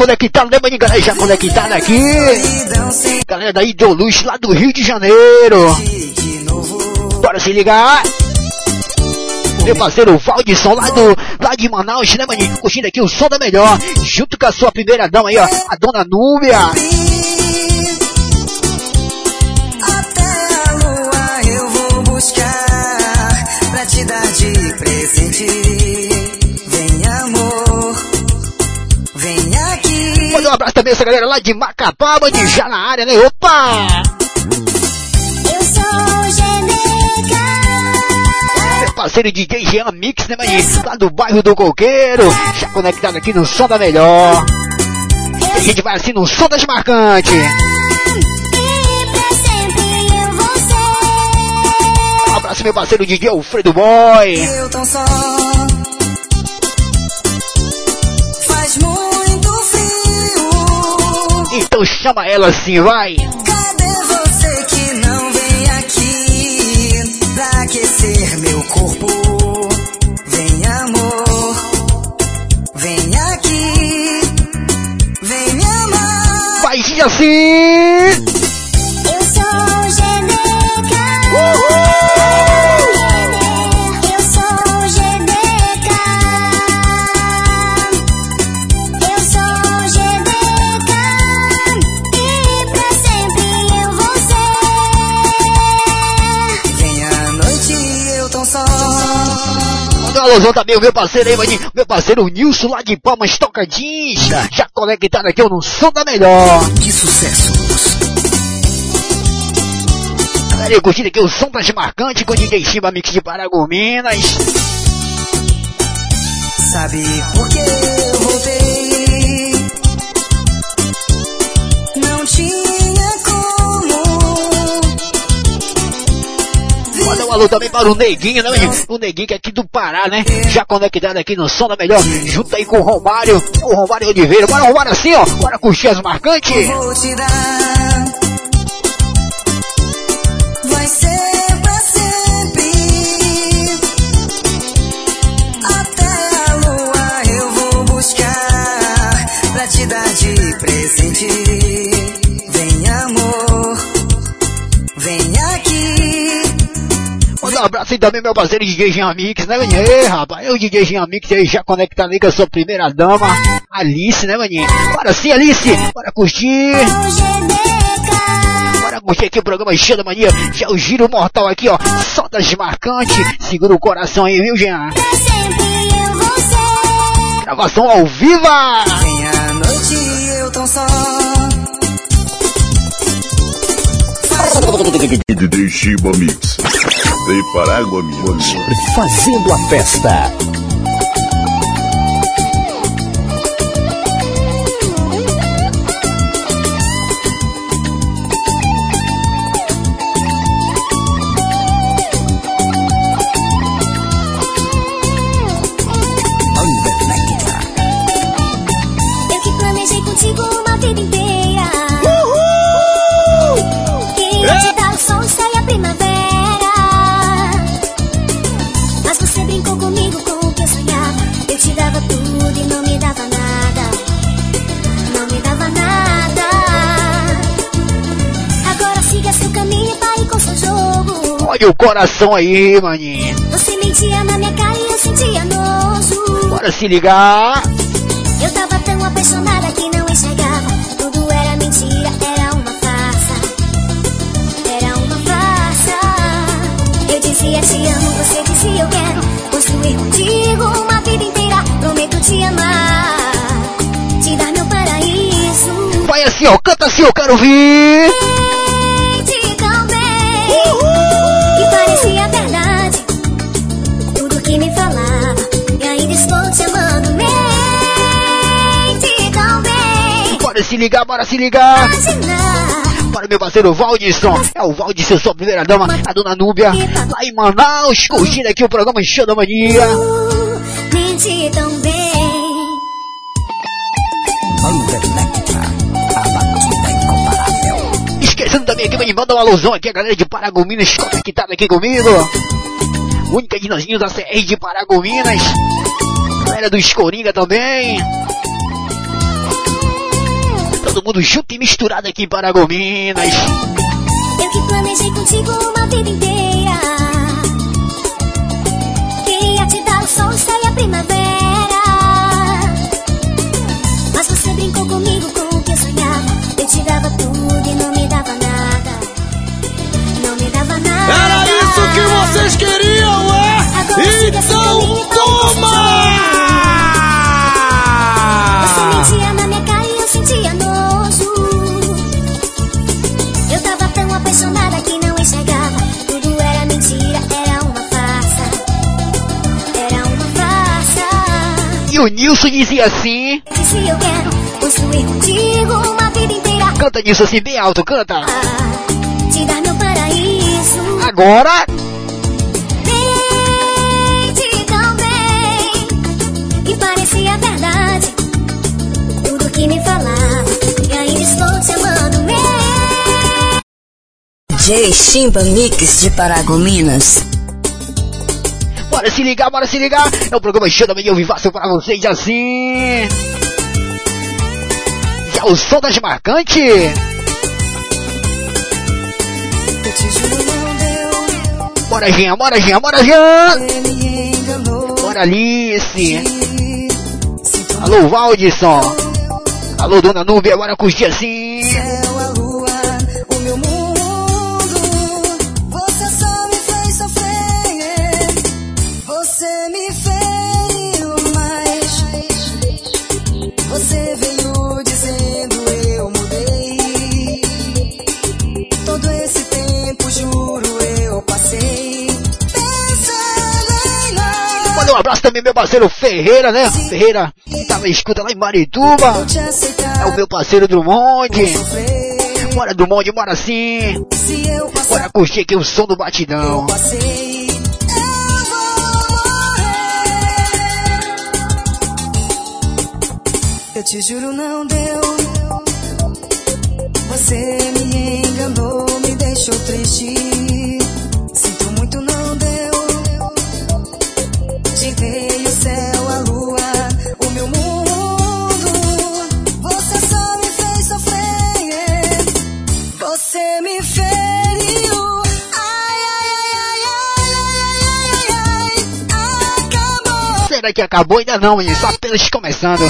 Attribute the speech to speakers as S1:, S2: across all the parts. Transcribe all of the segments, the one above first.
S1: Conectada, né? Galera já conectada aqui. Galera da Ideoluz, lá do Rio de Janeiro. Bora se ligar. Meu parceiro Valdisson, lá, do, lá de Manaus, né, maninho? Curtindo aqui o som da melhor. Junto com a sua primeira dama aí, ó. A dona Núbia. Também essa galera lá de Macapá, já na área, né? Opa!
S2: Eu sou Geneca.
S1: Meu parceiro DJ Jean Mix, né, maninho? Lá do bairro do Coqueiro. Já conectado aqui no som da melhor. E a gente vai assim no som das marcantes. Um abraço, meu parceiro DJ Alfredo Boy.
S3: Eu tão só.
S1: Então chama ela assim, vai.
S3: Cadê você que não vem aqui pra aquecer meu corpo? Vem, amor, vem aqui, vem amar.
S1: Vai assim. Alusão também, o meu parceiro aí, maninho. Meu parceiro Nilson lá de Palmas Tocantins. Já conectado aqui no som da melhor.
S3: Que sucesso!
S1: Galera, curtindo aqui o som das marcantes com o DJ Chimba Mix de Paragominas.
S3: Sabe por que
S1: um alô também para o Neguinho, né? O Neguinho que é aqui do Pará, né? Já conectado aqui no som da melhor. Junto aí com o Romário, o Romário Oliveira. Bora, Romário, assim, ó. Bora curtir as marcantes.
S3: Vou te dar. Vai ser eu te dar de presente. Vem, amor, vem aqui.
S1: Um abraço aí também, meu parceiro DJ Jean Mix, né, maninho? Ei, rapaz, eu, DJ Jean Mix, aí já conectado aí com a sua primeira dama, Alice, né, maninho? Bora sim, Alice, bora curtir. Bora curtir aqui o programa cheio da mania. Já o giro mortal aqui, ó. Só das marcantes. Segura o coração aí, viu, Jean? Gravação ao viva!
S3: Vem à noite eu tão só.
S4: Shiba Mix. Vem para água, minha.
S5: Fazendo a festa.
S1: Olha o coração aí, maninho.
S2: Você mentia na minha cara e eu sentia nojo.
S1: Bora se ligar.
S2: Eu tava tão apaixonada que não enxergava. Tudo era mentira, era uma farsa. Era uma farsa. Eu dizia te amo, você dizia eu quero. Construir contigo uma vida inteira. Prometo te amar. Te dar meu paraíso.
S1: Vai assim, ó. Canta assim, eu quero ouvir. Se ligar, bora se ligar. Para meu parceiro Valdisson. É o Valdisson, sua primeira dama. A dona Núbia. Lá em Manaus. Curtindo aqui o programa Show da Mania.
S2: Mente tão bem.
S1: Esquecendo também aqui, me manda uma alusão aqui, a galera de Paragominas conectada aqui comigo. Única de da CR de Paragominas. Galera do Escoringa também. Todo mundo junto e misturado aqui em Paragominas.
S2: Eu que planejei contigo uma vida inteira. Queria te dar o sol, e a primavera. Mas você brincou comigo com o que eu sonhava. Eu te dava tudo e não me dava nada. Não me dava nada.
S6: Era isso que vocês queriam, é? Então
S1: o Nilson dizia assim.
S2: Disse eu quero construir contigo uma vida inteira.
S1: Canta Nilson assim bem alto, canta.
S2: Ah, Te dar meu paraíso.
S1: Agora,
S2: Sente tão bem. E parecia verdade. Tudo que me falava. E ainda estou te amando mesmo.
S7: J Chimba Mix de Paragominas.
S1: Bora se ligar, bora se ligar. É o programa Show da Manhã Vivaço para vocês assim. Já o som das marcantes.
S3: Eu te juro não deu,
S1: Bora, Jean, bora, Jean, bora, Jean. Bora, Alice. Alô, Valdisson. Alô, Dona Núbia, bora curtir assim. Um abraço também, meu parceiro Ferreira, né? Ferreira, tá na escuta lá em Marituba. É o meu parceiro Drummond.
S3: Sofrer.
S1: Bora, Drummond, bora sim. Bora curtir aqui o som do batidão.
S3: Eu te juro, não deu. Você me enganou, me deixou triste.
S1: Que acabou? Ainda não, menino. Só apenas começando.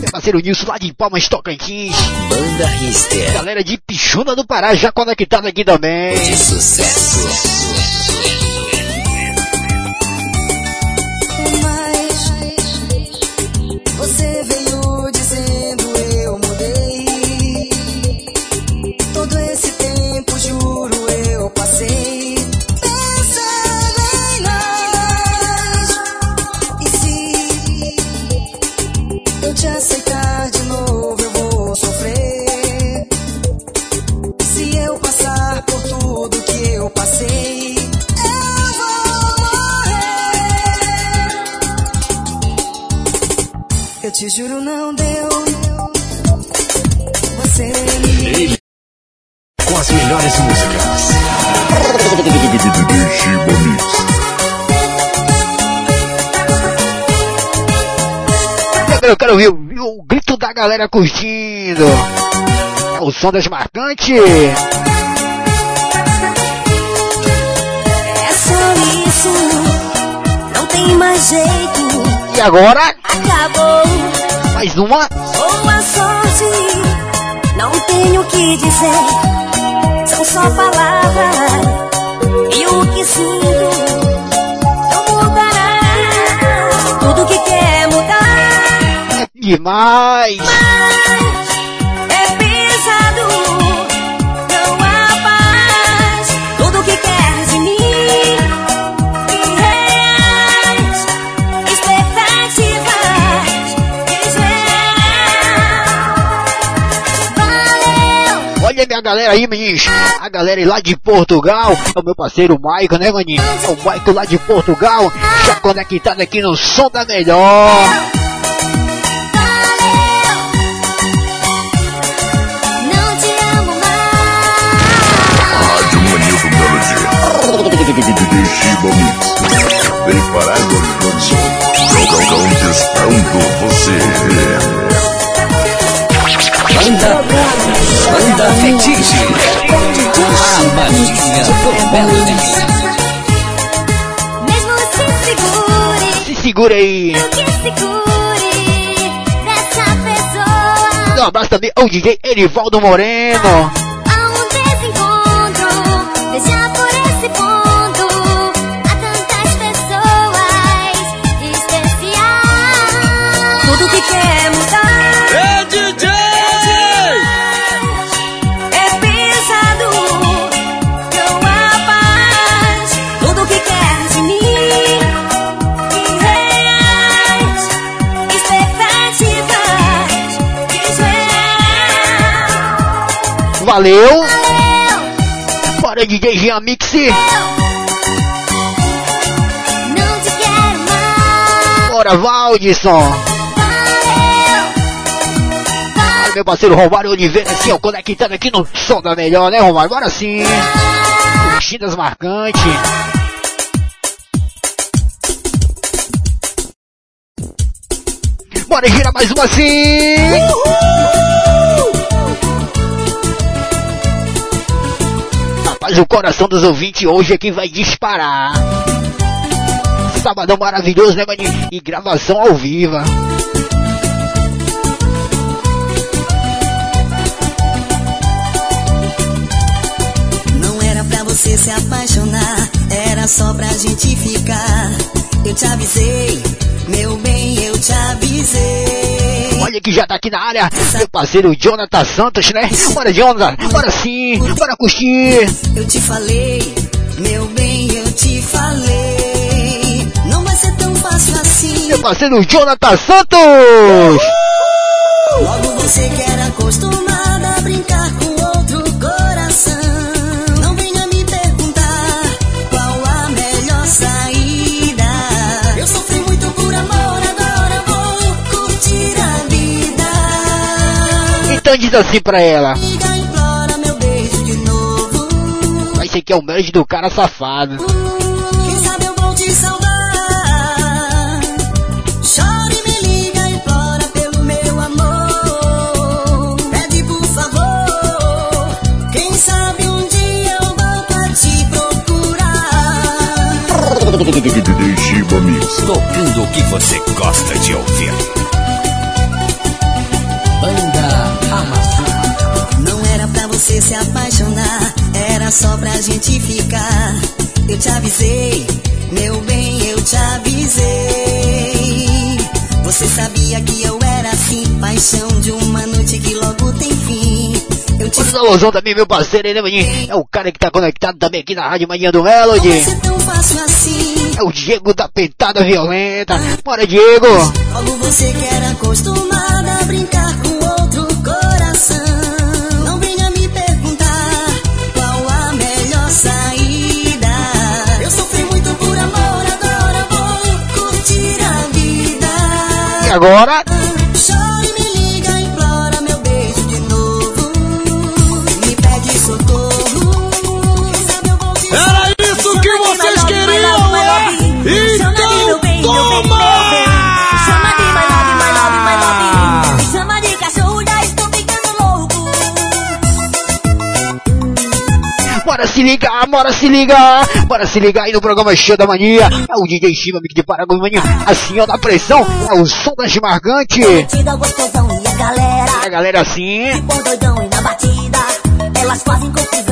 S1: Meu parceiro Nilson lá de Palmas Tocantins.
S5: Banda Rister.
S1: Galera de Pichuna do Pará já conectada aqui também.
S5: De sucesso.
S3: Juro, não deu. Você me
S5: Com as melhores músicas.
S1: Eu quero ouvir o, o grito da galera curtindo. É o som das marcantes.
S2: É só isso. Não tem mais jeito.
S1: E agora,
S2: Acabou.
S1: mais uma.
S2: Boa sorte. Não tenho o que dizer. São só palavras. E o que sinto não mudará. Tudo que quer mudar.
S1: É demais.
S2: É pesado, não há paz. Tudo que quer de mim,
S1: Olha minha galera aí, meninos. A galera lá de Portugal. É o meu parceiro Maico, né, maninho? É o Maico lá de Portugal. Já conectado aqui no som da melhor.
S2: não te amo mais.
S4: Rádio Manildo Melody. Banda, banda Fetiche. A
S5: magia do Belo
S2: Mesmo se segure.
S1: Se
S2: segure aí.
S1: Um abraço também ao DJ Erivaldo Moreno.
S3: Ah,
S1: Valeu. Bora DJ Jean Mix. Bora Valdisson. Meu parceiro Romário Oliveira, assim, ó, conectando aqui no som da melhor, né, Romário? Bora sim. Vestidas marcantes. Bora girar mais uma assim. Rapaz, o coração dos ouvintes hoje é quem vai disparar. Sabadão maravilhoso, né, maninho? E gravação ao vivo.
S3: Não era pra você se apaixonar, era só pra gente ficar. Eu te avisei, meu bem, eu te avisei.
S1: Olha que já tá aqui na área, meu parceiro Jonathan Santos, né? Bora, Jonathan, bora sim, bora curtir.
S3: Eu te falei, meu bem, eu te falei. Não vai ser tão fácil assim.
S1: Meu parceiro Jonathan Santos!
S3: Logo você que era acostumada a brincar
S1: Então diz assim pra ela,
S3: Liga, implora meu beijo de novo.
S1: vai ser que é o mérito do cara safado.
S3: Quem sabe eu vou te saudar. Chore, me liga, implora pelo meu amor. Pede por favor. Quem sabe um dia eu volto a te procurar.
S4: Mix.
S5: Tocando o que você gosta de ouvir.
S3: Era só pra gente ficar. Eu te avisei, meu bem, eu te avisei. Você sabia que eu era assim, paixão de uma noite que logo tem fim. Eu te
S1: Esse alusão também, meu parceiro, né, maninho? É o cara que tá conectado também aqui na Rádio Manhã do Melody.
S3: fácil assim.
S1: É o Diego da Pentada Violenta. Bora, Diego!
S3: Logo você que era acostumada a brincar com outro agora?
S1: Ligar, bora se ligar! Bora se ligar aí no programa Show da Mania. É o DJ Shiva Mick de Paraguai Mania. Assim, ó, da pressão. É o som das.
S3: Tida gostosão e a galera.
S1: A galera assim.
S3: E. Elas fazem confusão.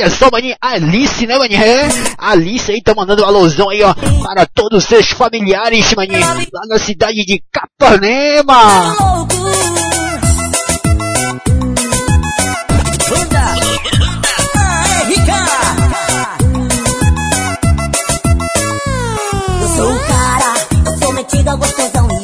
S1: Olha só, maninha, Alice, né, maninha? É, Alice aí tá mandando um alusão aí, ó, para todos os seus familiares, maninha, lá na cidade de Capanema.
S3: Eu sou cara, eu sou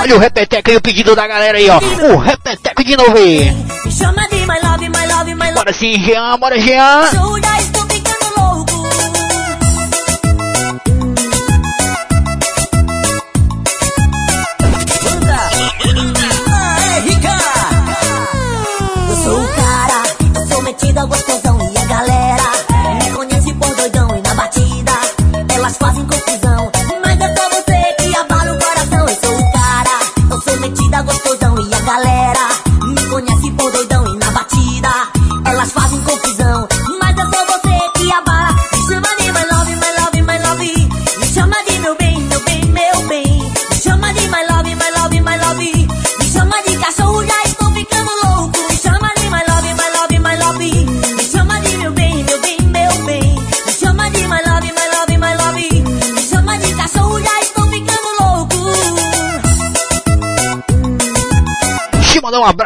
S1: Olha o repeteco e o pedido da galera aí, ó. O repeteco de novo aí. Bora sim, Jean, bora, Jean.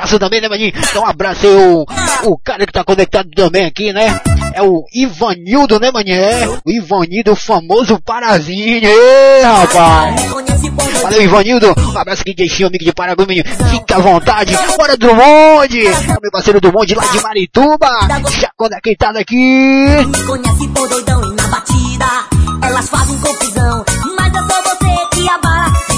S1: Abraço também, né, maninho? Dá um abraço aí, o, o cara que tá conectado também aqui, né? É o Ivanildo, né, maninho? É, o Ivanildo, o famoso Parazinho. Ê, rapaz! Valeu, Ivanildo. Um abraço aqui de amigo de Paraguai, menino. Fica à vontade. Bora, Drummond. É o meu parceiro Drummond lá de Marituba. Já conectado aqui.
S8: Me conhece por doidão e na batida elas fazem confusão. Mas é só você que abala.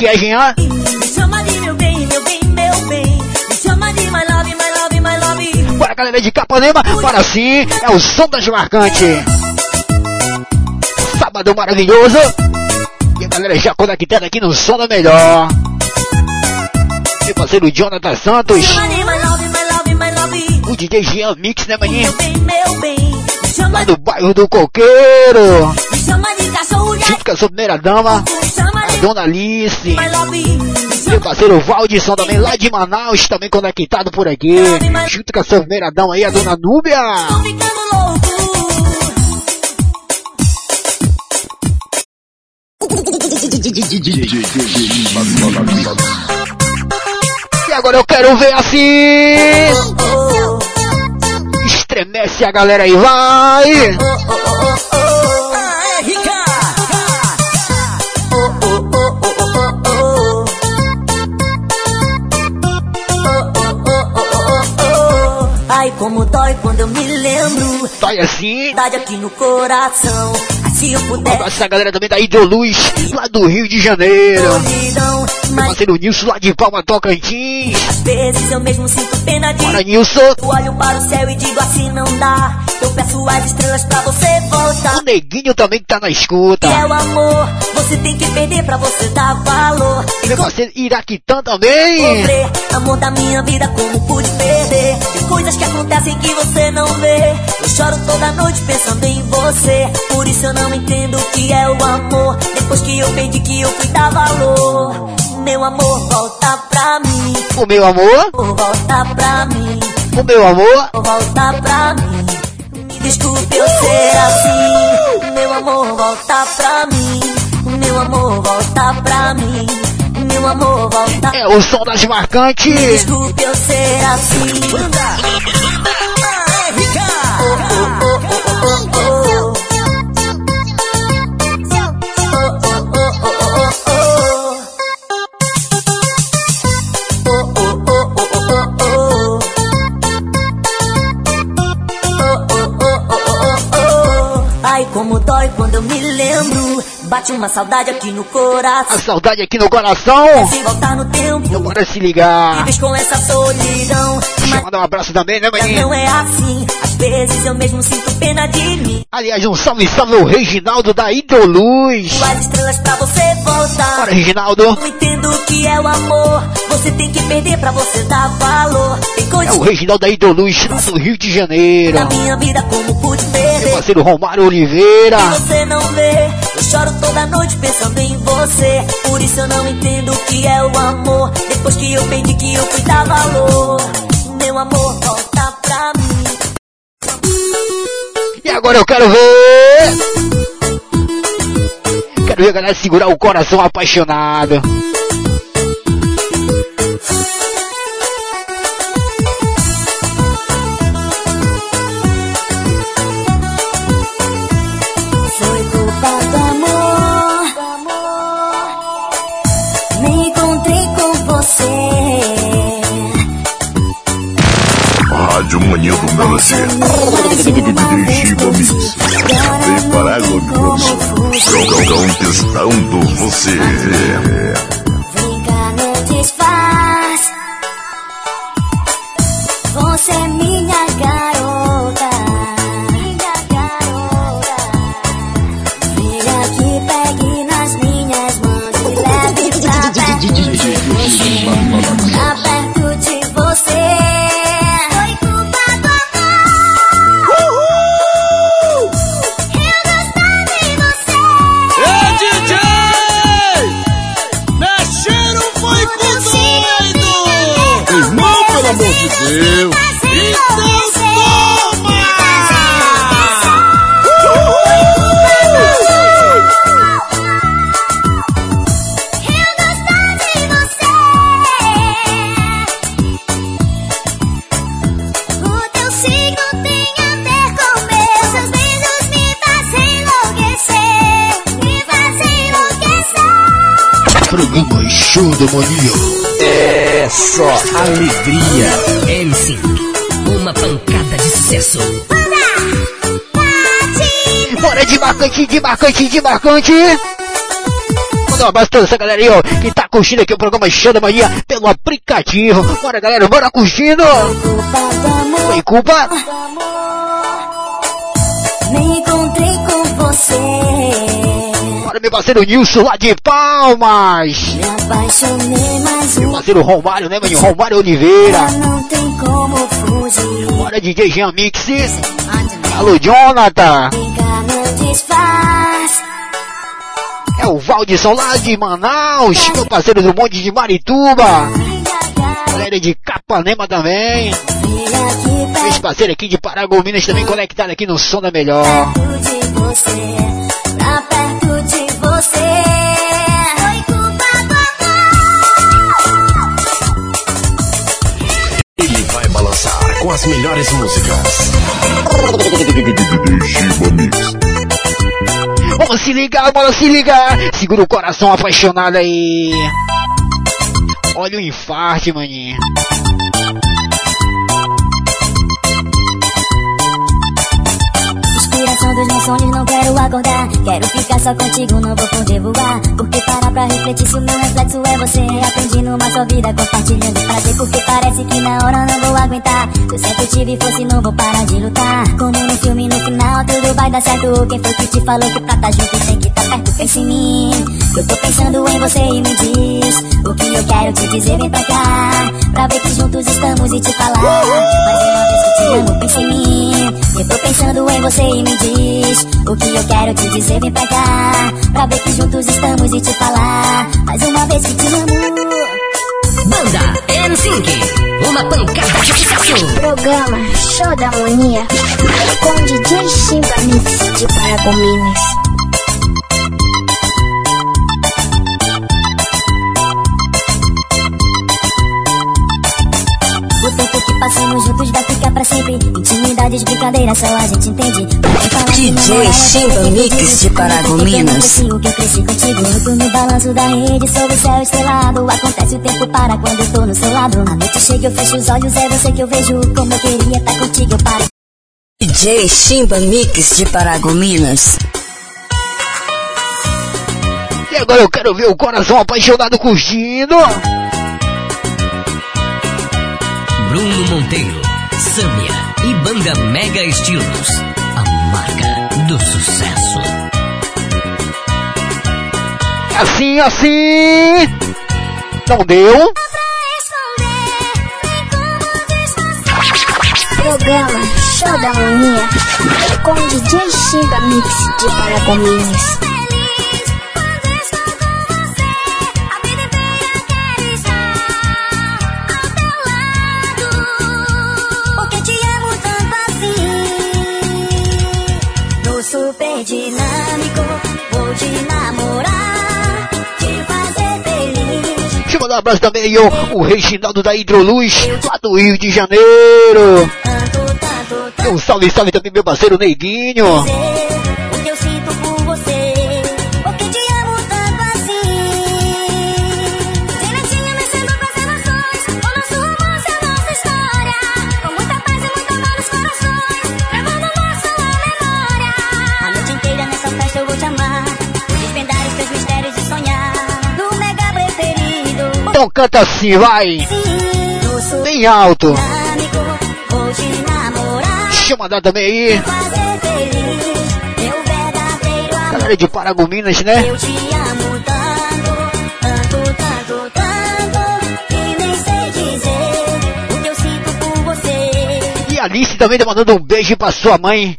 S1: Como é que é?
S8: Me chama de meu bem, meu bem, meu bem. Me chama de my love, my love, my love.
S1: Bora, galera de Capanema. Bora sim. É o som das marcantes. Sábado maravilhoso. E a galera já conectada aqui no som da melhor. Meu parceiro Jonathan Santos. O DJ Jean Mix, né, maninho? Lá do bairro do Coqueiro. Junto com a sua primeira dama, Dona Alice. Meu parceiro Valdisson também lá de Manaus, também conectado por aqui. Junto com a sua primeira dama aí, a dona Núbia. E agora eu quero ver assim.
S8: Oh,
S1: Estremece a galera aí, vai.
S8: Como dói quando eu me lembro.
S1: Vai assim.
S8: Verdade aqui no coração. Se eu
S1: Um
S8: puder.
S1: abraço a galera também da Ideoluz, lá do Rio de Janeiro.
S8: Solidão,
S1: Meu
S8: mas
S1: parceiro Nilson lá de Palma Tocantins.
S8: às vezes eu mesmo sinto pena de
S1: Bora, Nilson.
S8: Eu olho para o céu e digo assim não dá. Eu peço as estrelas pra você voltar.
S1: O Neguinho também que tá na escuta.
S8: É o amor, você tem que perder pra você dar valor.
S1: Meu parceiro Iraquitã também.
S8: Sofrer, amor da minha vida, como pude perder? Tem coisas que acontecem que você não vê. Eu choro toda noite pensando em você. Por isso eu não entendo o que é o amor. Depois que eu perdi, que eu fui dar valor. Meu amor, volta pra mim.
S1: O meu amor,
S8: volta pra mim.
S1: o meu amor.
S8: volta pra mim. Me desculpe eu ser assim. Meu amor, volta pra mim. Meu amor, volta pra mim. Meu amor, volta.
S1: É o som das
S8: Me
S1: marcantes.
S8: desculpe eu ser assim.
S9: Ah, é rica!
S8: Oh, oh, oh, oh, oh, oh. Oh, lembro. Bate uma saudade aqui no
S1: A
S8: coração.
S1: saudade aqui no coração.
S8: Se voltar no tempo,
S1: Bora se ligar.
S8: vives com essa solidão.
S1: Deixa eu
S8: Mas
S1: mandar um abraço também, né, maninho?
S8: não é assim. Vezes eu mesmo sinto pena de mim.
S1: Aliás, um salve, salve ao Reginaldo da Idoluz.
S8: As estrelas pra você voltar.
S1: Bora, Reginaldo.
S8: Não entendo o que é o amor. Você tem que perder pra você dar valor.
S1: É o Reginaldo da Idoluz, do Rio de Janeiro.
S8: da minha vida como pude
S1: Meu
S8: perder.
S1: parceiro Romário Oliveira.
S8: Que você não vê. Eu choro toda noite pensando em você. Por isso eu não entendo o que é o amor. Depois que eu perdi, que eu fui dar valor. Meu amor, volta
S1: Agora eu quero ver. Quero ver a galera segurar o coração apaixonado. Marcante, de marcante, de marcante. Manda um abraço pra essa galera aí, ó, que tá curtindo aqui o programa Show da Mania pelo aplicativo. Bora, galera, bora curtindo. Foi culpa.
S2: Me encontrei com você.
S1: Bora, meu parceiro Nilson lá de Palmas.
S2: Me apaixonei mais
S1: Meu parceiro Romário, né, maninho? Romário Oliveira.
S2: Não tem como fugir.
S1: Bora, DJ Jean Mix. Alô, Jonathan. É o Valdisson lá de Manaus. Meu parceiro do Monte de Marituba. Galera de Capanema também.
S2: Vem aqui
S1: Esse parceiro aqui de Paragominas também conectado aqui no Som da Melhor.
S5: Ele vai balançar com as melhores músicas.
S1: Vamos se ligar, bora se ligar. Segura o coração apaixonado aí. Olha o infarte, maninho.
S2: Dos meus sonhos, não quero acordar. Quero ficar só contigo, não vou poder voar. Porque parar pra refletir se o meu reflexo é você. Aprendi numa só vida, compartilhando prazer. Porque parece que na hora não vou aguentar. Se eu sempre tive força e não vou parar de lutar. Como no filme, no final tudo vai dar certo. Quem foi que te falou que pra tá junto tem que tá perto? Pensa em mim. Eu tô pensando em você e me diz. O que eu quero te dizer, vem pra cá. Pra ver que juntos estamos e te falar. Mais uma vez que te amo, pensa em mim. Eu tô pensando em você e me diz O que eu quero te dizer, vem pra cá Pra ver que juntos estamos e te falar Mais uma vez que te amo
S5: Banda M5, uma pancada de sucesso.
S10: Programa Show da Harmonia com DJ Mix de Paragominas.
S2: Passamos juntos vai ficar pra sempre. Intimidades, brincadeiras, só a gente entende.
S7: DJ
S2: é
S7: Mix de Paragominas.
S2: Eu que eu cresci contigo. Eu tô no balanço da rede sob o céu estrelado. Acontece o tempo para quando eu tô no seu lado. A noite chega, eu fecho os olhos, é você que eu vejo. Como eu queria estar contigo, eu paro.
S7: DJ Chimba Mix de Paragominas.
S1: E agora eu quero ver o coração apaixonado curtindo.
S5: Bruno Monteiro, Sâmia e Banda Mega Estilos. A marca do sucesso.
S1: Assim, assim. Não deu?
S10: Programa Show da Harmonia com DJ Chimba Mix de Paragominas.
S1: Abraço também ó, o Reginaldo da Hidroluz, lá do Rio de Janeiro. Um salve, salve também meu parceiro Neguinho. Então canta assim, vai. Bem alto. Deixa eu mandar também aí. Galera de Paragominas, né?
S2: Eu te amo tanto, tanto, tanto, tanto. E nem sei dizer o que eu sinto por você.
S1: E a Alice também tá mandando um beijo pra sua mãe,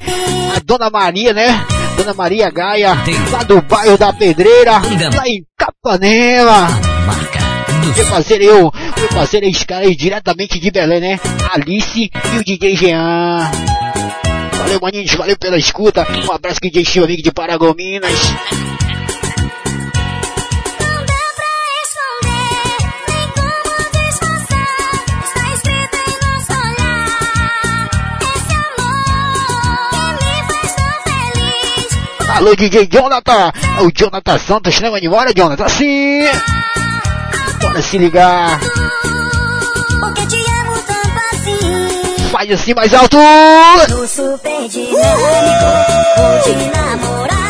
S1: a Dona Maria, né? Dona Maria Gaia, lá do bairro da Pedreira, lá em Capanema. Meu parceiro, eu, meu parceiro, esse cara aí diretamente de Belém, né? Alice e o DJ Jean. Valeu, maninhos, valeu pela escuta. Um abraço, DJ Chico, amigo de Paragominas.
S2: Que.
S1: Alô, DJ Jonathan. É o Jonathan Santos, né, mano? Bora, Jonathan. Sim. Bora se ligar.
S2: Porque te amo tanto assim.
S1: Faz assim mais alto.
S2: No super dinâmico, vou te namorar,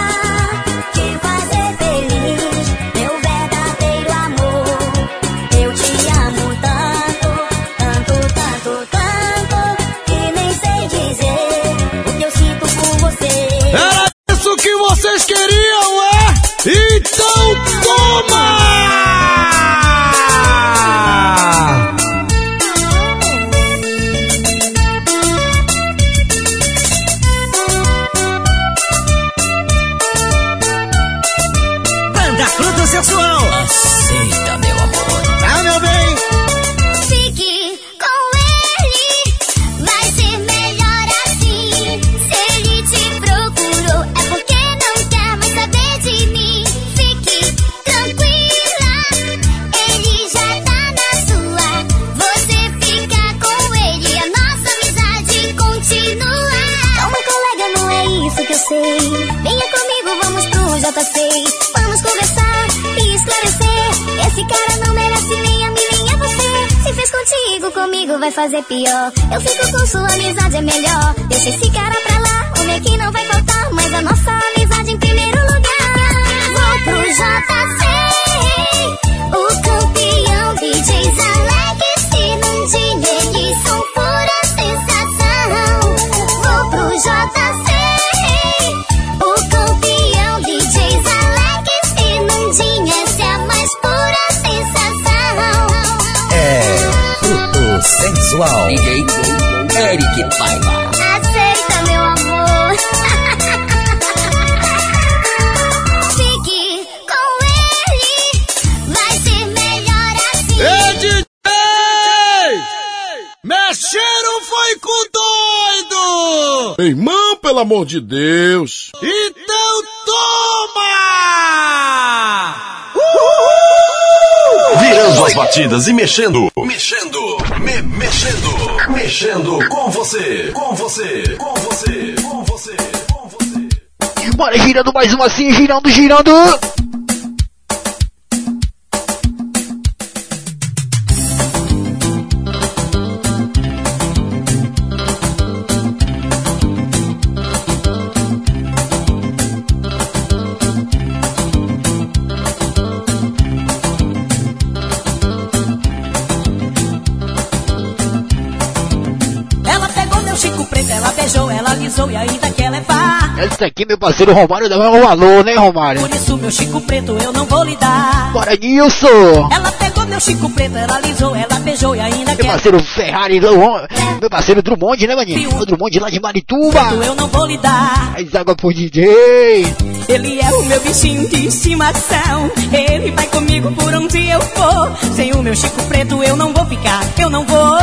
S2: comigo vai fazer pior. Eu fico com sua amizade, é melhor. Deixa esse cara pra lá, homem aqui não vai faltar. Mas a nossa amizade em primeiro lugar. Vou pro JC, amor
S11: de Deus.
S6: Então toma!
S5: Virando as batidas e mexendo. Mexendo. Me mexendo. Mexendo com você. Com você. Com você. Com você. Com você.
S1: Bora girando mais uma assim, girando, girando. Aqui, meu parceiro Romário, dá um alô, né, Romário?
S12: Por isso, meu chico preto, eu não vou lhe dar.
S1: Bora, Nilson.
S12: Ela pegou meu chico preto, ela alisou, ela beijou e ainda
S1: Meu
S12: quer
S1: parceiro Ferrari, Drummond, meu parceiro Drummond, né, maninho? O Drummond lá de Marituba.
S12: eu não vou lhe dar.
S1: Faz água pro DJ.
S12: Ele é o meu bichinho de estimação. Ele vai comigo por onde eu for. Sem o meu chico preto, eu não vou ficar, eu não vou.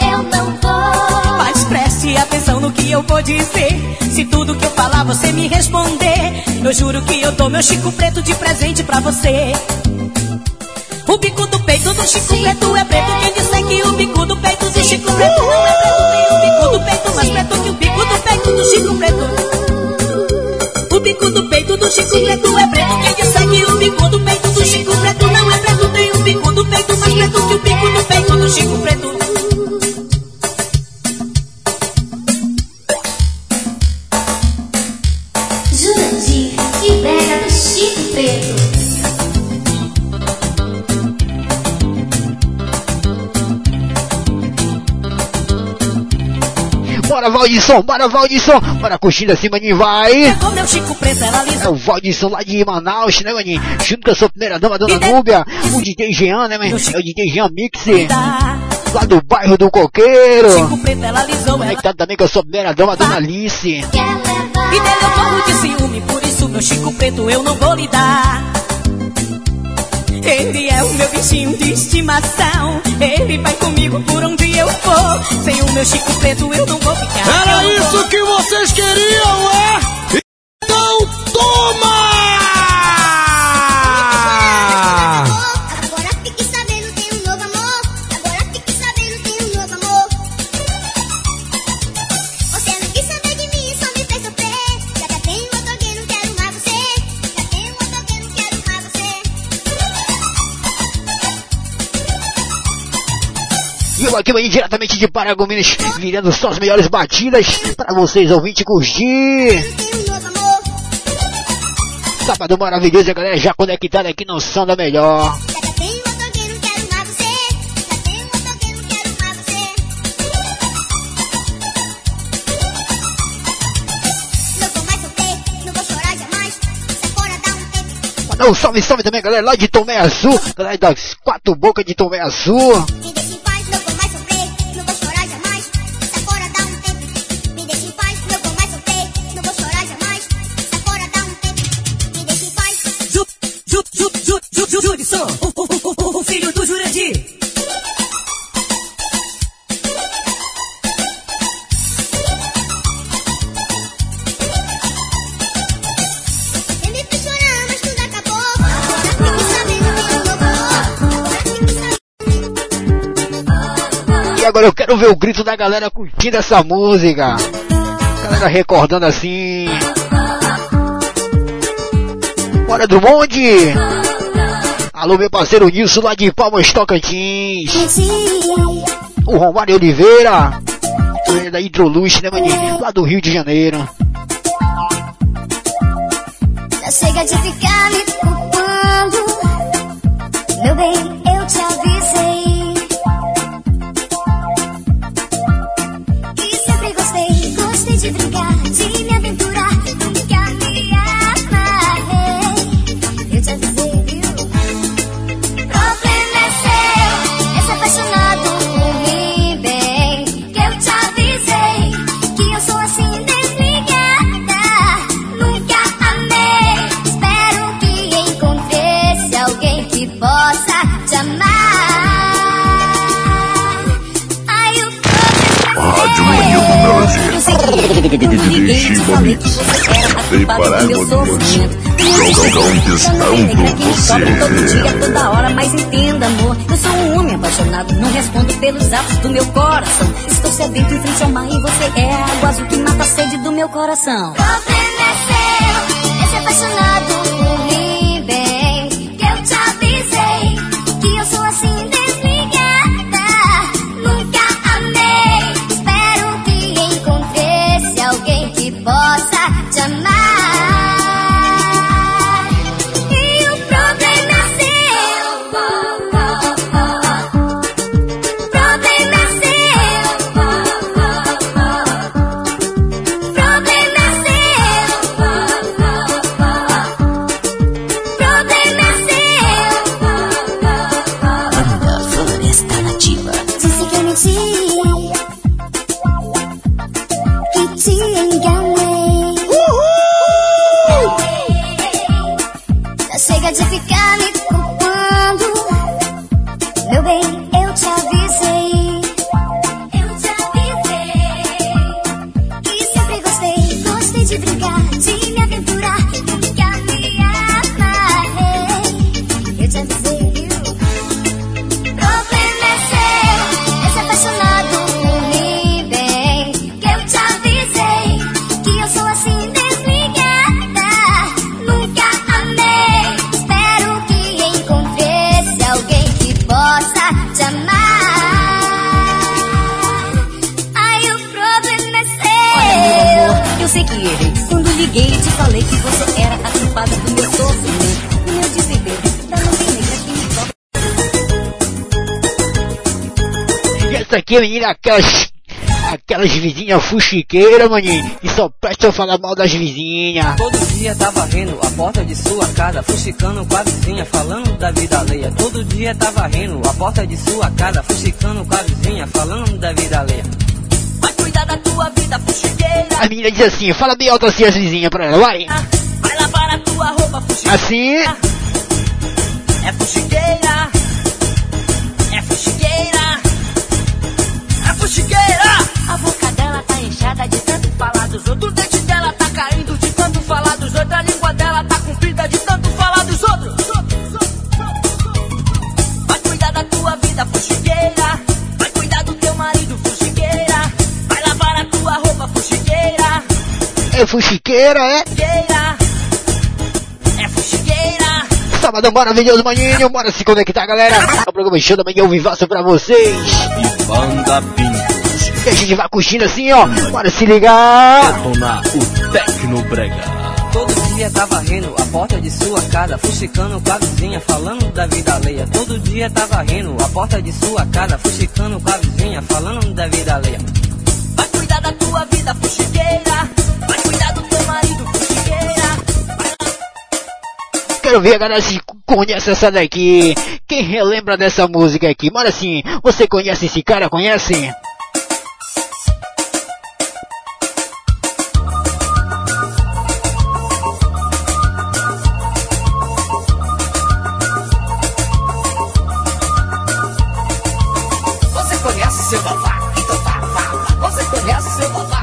S2: Eu não vou.
S12: Mas preste atenção no que eu vou dizer. Se tudo que eu falar você me responder, eu juro que eu dou meu chico preto de presente pra você. O bico do peito do Chico Preto é preto. Quem disser que o bico do peito do Chico Preto não é preto, tem o bico do peito mais preto que o bico do peito do Chico Preto. O bico do peito do Chico Preto é preto. Quem disser que o bico do peito do Chico Preto não é preto, tem o bico do peito mais preto que o bico do peito do Chico Preto.
S1: Bora Valdisson, bora Valdisson, bora curtindo assim, maninho, vai. É
S12: lisa.
S1: o Valdisson lá de Manaus, né, maninho? Junto com a sua primeira dama, dona Núbia, o DJ Jean, né, maninho? É o DJ Jean Mix, lá do bairro do Coqueiro.
S12: Chico Preto, ela lisou, ela
S1: Conectado também com a sua primeira dama, dona Alice.
S12: E dele eu morro de ciúme, por isso meu Chico Preto eu não vou lhe dar. Ele é o meu bichinho de estimação. Ele vai comigo por onde eu for. Sem o meu Chico Preto eu não vou ficar.
S6: Era isso que vocês queriam, é?
S1: Aqui, diretamente de Paragominas, virando só as melhores batidas para vocês, ouvintes, curtir. Sábado maravilhoso, a galera já conectada aqui no som da melhor.
S2: Não
S1: salve, salve também, galera, lá de Tomé Azul, galera das quatro bocas de Tomé Azul.
S12: Judson, o, o, o, o, filho do Jurandir.
S1: E agora eu quero ver o grito da galera curtindo essa música. Galera recordando assim. Bora Drummond! Alô, meu parceiro Nilson lá de Palmas Tocantins. O Romário Oliveira. É da Hidroluz, né, maninho? Lá do Rio de Janeiro.
S2: Já chega de ficar me culpando. Meu bem,
S4: Chiba Mix. Tem Paragominas. Conquistando
S12: Todo dia,
S4: você.
S12: toda hora, mas entenda, amor. Eu sou um homem apaixonado, não respondo pelos atos do meu coração. Estou sedento em frente ao mar e você é a água azul que mata a sede do meu coração.
S2: é seu, é apaixonado
S1: menina, aquelas, Aquelas vizinhas fuxiqueiras, maninho, e só presta eu falar mal das vizinhas.
S8: Todo dia tava rindo a porta de sua casa, fuxicando com a vizinha, falando da vida alheia. Todo dia tava rindo a porta de sua casa, fuxicando com a vizinha, falando da vida alheia. Vai cuidar da tua vida, fuxiqueira.
S1: A menina diz assim, fala bem alto assim as vizinhas pra ela, vai.
S8: Vai lavar a tua roupa, fuxiqueira.
S1: Assim.
S8: É fuxiqueira. É fuxiqueira. É fuxiqueira.
S12: A boca dela tá inchada de tanto falar dos outros.
S8: O dente dela tá caindo de tanto falar dos outros. A língua dela tá comprida de tanto falar dos outros. Vai cuidar da tua vida, fuxiqueira. Vai cuidar do teu marido, fuxiqueira. Vai lavar a tua roupa, fuxiqueira.
S1: É fuxiqueira, é?
S8: Fuxiqueira. É fuxiqueira.
S1: Sabadão maravilhoso, maninho. Bora se conectar, galera. O programa Show da Manhã ao vivaço pra vocês.
S5: Banda Pintos.
S1: E a gente vai curtindo assim, ó. Bora se ligar.
S5: Detonar o Tecno Brega.
S8: Todo dia tava rindo a porta de sua casa, fuxicando com a vizinha, falando da vida alheia. Todo dia tava rindo a porta de sua casa, fuxicando com a vizinha, falando da vida alheia. Vai cuidar da tua vida, fuxiqueira.
S1: Quero ver a galera se conhece essa daqui. Quem relembra dessa música aqui? Bora assim. Você conhece esse cara? Conhece?
S8: Você conhece seu babá? Então vá, vá. Você conhece seu babá?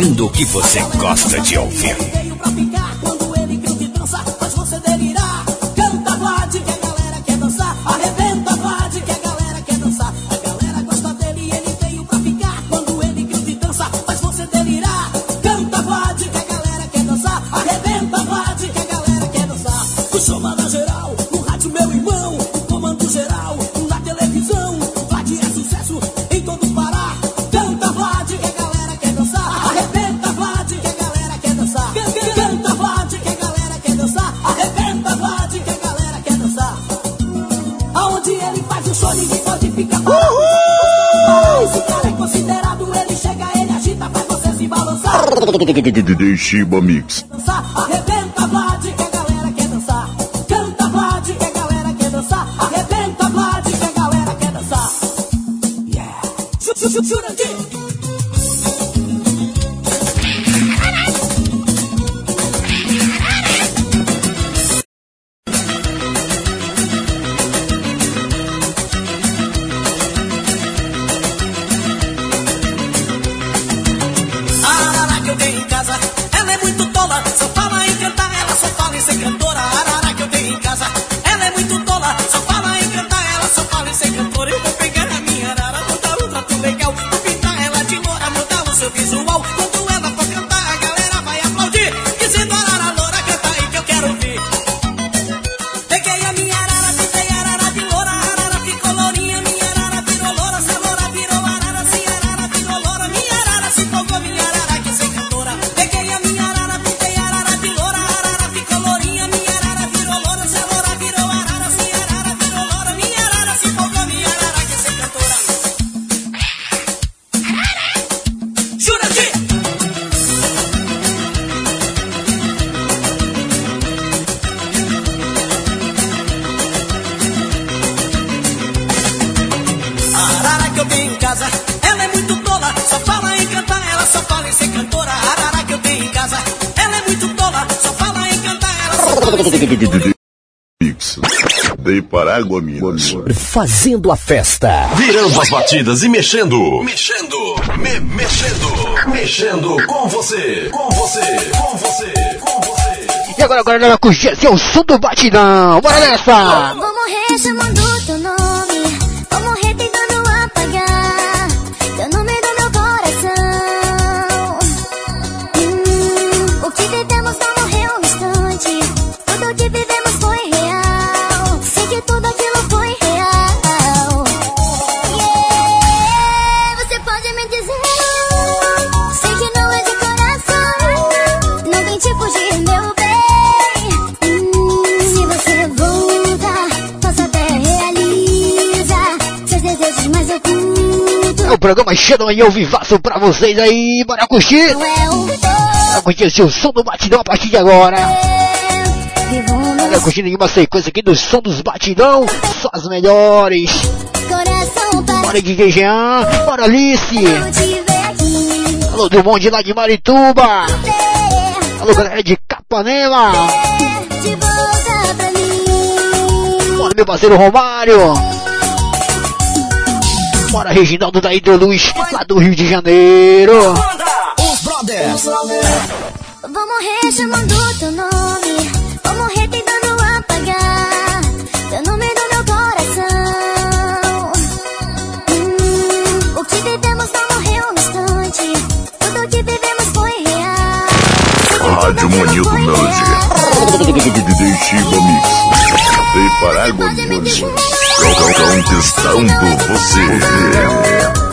S5: Tocando o que você gosta de ouvir.
S6: Ficar parado. Esse cara é considerado, ele chega, ele agita, faz você se balançar.
S4: Shiba Mix.
S6: dançar. Arrebenta, Vlad, que a galera quer dançar. Canta, Vlad, que a galera quer dançar. Arrebenta, Vlad, que a galera quer dançar. Yeah. Chu- ela só fala em ser cantora.
S4: Mix. De Parágua, Minas.
S13: Fazendo a festa.
S5: Virando as batidas e mexendo. Mexendo. Me mexendo. Mexendo com você. Com você. Com você. Com você.
S1: E agora, agora, agora, com o é som do batidão. Bora nessa!
S2: Vou morrer chamando teu É
S1: o programa Xandão e ao vivaço pra vocês aí. Bora curtir!
S2: É
S1: Bora curtir o som do batidão a partir de agora. Bora curtindo em uma sequência aqui do som dos batidão. Só as melhores.
S2: para
S1: Bora DJ Jean. Bora Alice. Alô do Monte lá de Marituba. Alô galera de Capanema.
S2: Mim.
S1: Bora meu parceiro Romário. Bora Reginaldo da Hidroluz, lá do Rio de Janeiro.
S13: Os Brothers.
S2: Vou morrer chamando teu nome. Vou morrer tentando apagar teu nome do meu coração. Hum, o que vivemos não morreu no instante. Tudo que vivemos foi real.
S4: Rádio Manito Melody. DJ Chiba Mix. De Parágua, Minas. Conquistando você.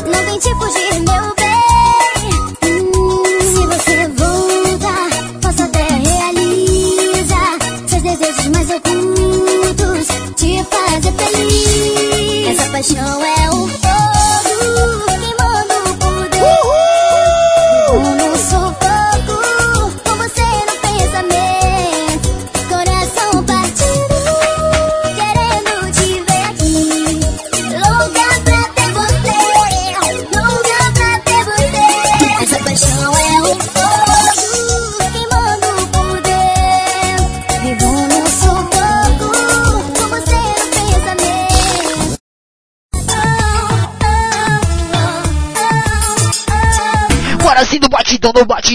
S2: Não tem tipo de meu bem. Hum, se você voltar, posso até realizar seus desejos mais ocultos, te fazer feliz. Essa paixão é um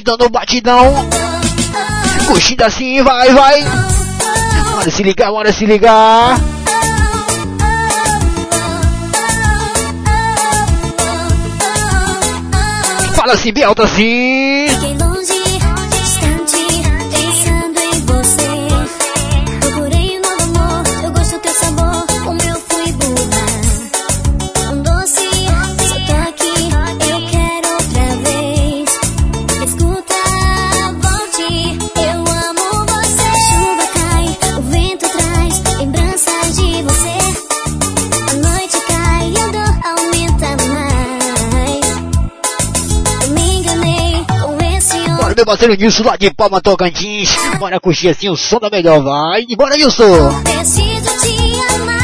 S1: batidão, no batidão. Curtindo assim, vai, vai. Bora se ligar, bora se ligar. Fala assim, bem alto assim. Parceiro Nilson lá de Palma Tocantins. Bora curtir assim o som da melhor, vai. Bora Nilson.
S2: Preciso te amar.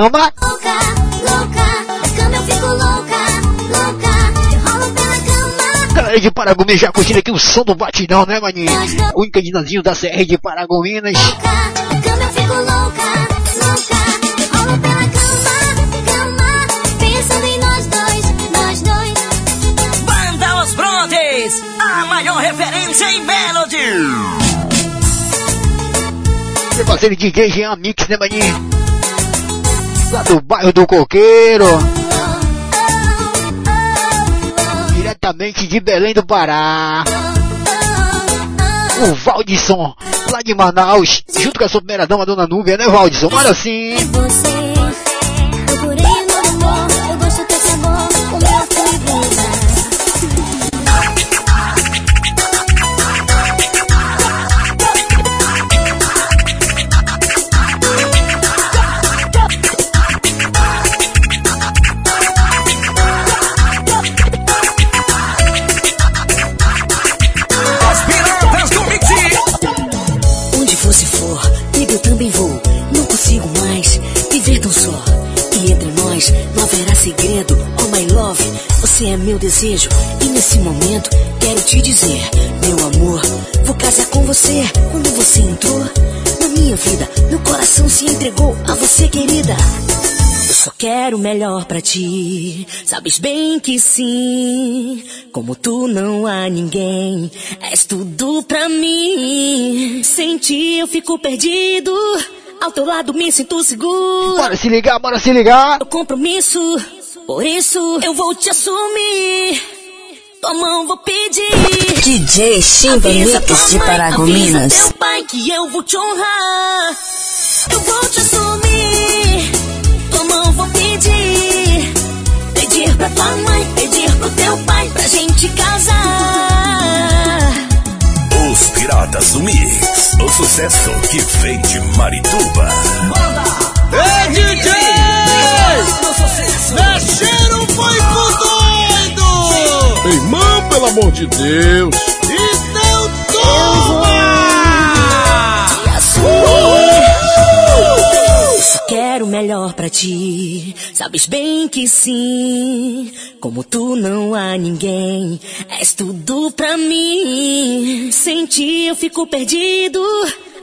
S2: Adoro
S1: Galera de Paragominas já curtindo aqui o som do batidão, né, maninho? O Encadinadinho da CR de Paragominas.
S2: Na cama eu fico louca, louca. Eu rolo pela cama, cama. Pensando em nós dois, nós dois.
S12: Banda Os Brontes, a maior referência em Melody.
S1: Meu parceiro DJ Jean Mix, né, maninho? Lá do bairro do Coqueiro. Diretamente de Belém do Pará. O Valdisson, lá de Manaus, junto com a sua primeira dama, dona Núbia, né, Valdisson? Olha assim.
S8: Desejo. E nesse momento, quero te dizer, meu amor, vou casar com você. Quando você entrou na minha vida, meu coração se entregou a você, querida. Eu só quero o melhor pra ti. Sabes bem que sim. Como tu não há ninguém. És tudo pra mim. Sem ti eu fico perdido. Ao teu lado me sinto seguro.
S1: Bora se ligar, bora se ligar.
S8: Eu compromisso. Por isso eu vou te assumir. Tua mão vou pedir.
S3: DJ Chimba Mix de Paragominas.
S8: Avisa teu pai que eu vou te honrar. Eu vou te assumir. Tua mão vou pedir. Pedir pra tua mãe, pedir pro teu pai pra gente casar.
S5: Os Piratas do Mix. O sucesso que vem de Marituba.
S11: Ei, DJ! Mexeram foi com doido! Irmão, pelo amor de Deus! Então toma!
S8: Só quero o melhor pra ti. Sabes bem que sim. Como tu não há ninguém. És tudo pra mim. Sem ti eu fico perdido.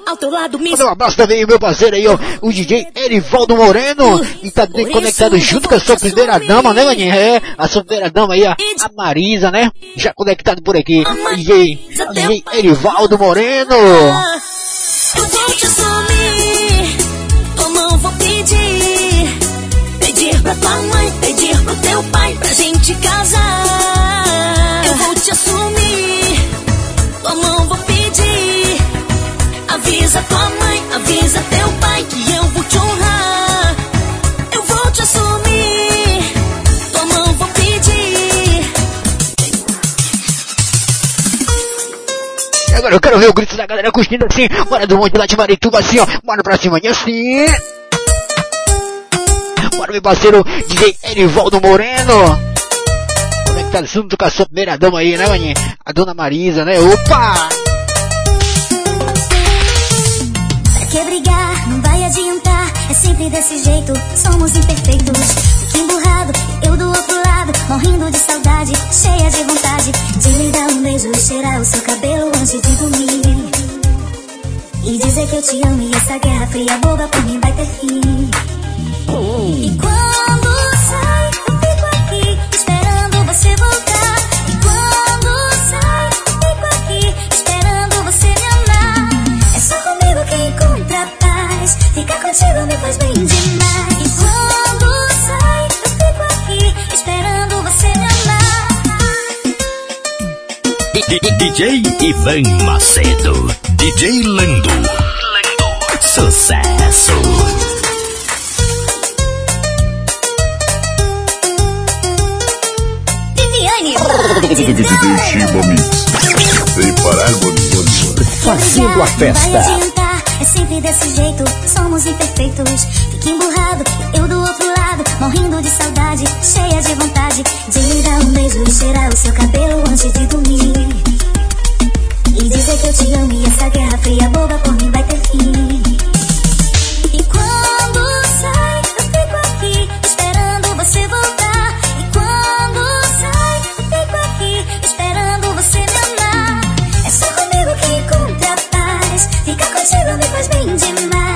S8: Ao teu lado me
S1: Manda um abraço também, meu parceiro aí, ó, o DJ Erivaldo Moreno, e tá bem conectado junto com a sua primeira dama, né, maninha? É, a sua primeira dama aí, a, a Marisa, né? Já conectado por aqui, DJ, DJ Erivaldo Moreno.
S8: Eu vou te assumir, tua mão vou pedir. Pedir pra tua mãe, pedir pro teu pai pra gente casar. Eu vou te assumir,
S1: agora eu quero ver o grito da galera curtindo assim, bora do monte lá de Marituba assim, ó, bora pra cima e assim. Bora meu parceiro DJ Erivaldo Moreno. Conectado junto com a sua primeira dama aí, né, maninha? A dona Marisa, né? Opa!
S2: Pra que brigar? Não vai adiantar. É sempre desse jeito, somos imperfeitos. Fique emburrado, eu do outro lado, morrendo de saudade, cheia de vontade de lhe dar um beijo e cheirar o seu cabelo antes de dormir. E dizer que eu te amo e essa guerra fria boba por mim vai ter fim. E quando sai, eu fico aqui esperando você voltar. E quando sai, eu fico aqui esperando você me amar. É só comigo que encontra paz. Ficar contigo me faz bem demais.
S5: DJ Ivan Macedo. DJ Lando. Sucesso.
S2: Viviane,
S4: DJ Shiba Mix. Paragominas.
S14: Fazendo a festa.
S2: adiantar, é sempre desse jeito, somos imperfeitos. Emburrado, eu do outro lado, morrendo de saudade, cheia de vontade de lhe dar um beijo e cheirar o seu cabelo antes de dormir. E dizer que eu te amo e essa guerra fria boba por mim vai ter fim. E quando sai, eu fico aqui esperando você voltar. E quando sai, eu fico aqui esperando você me amar. É só comigo que encontra paz. Ficar contigo me faz bem demais.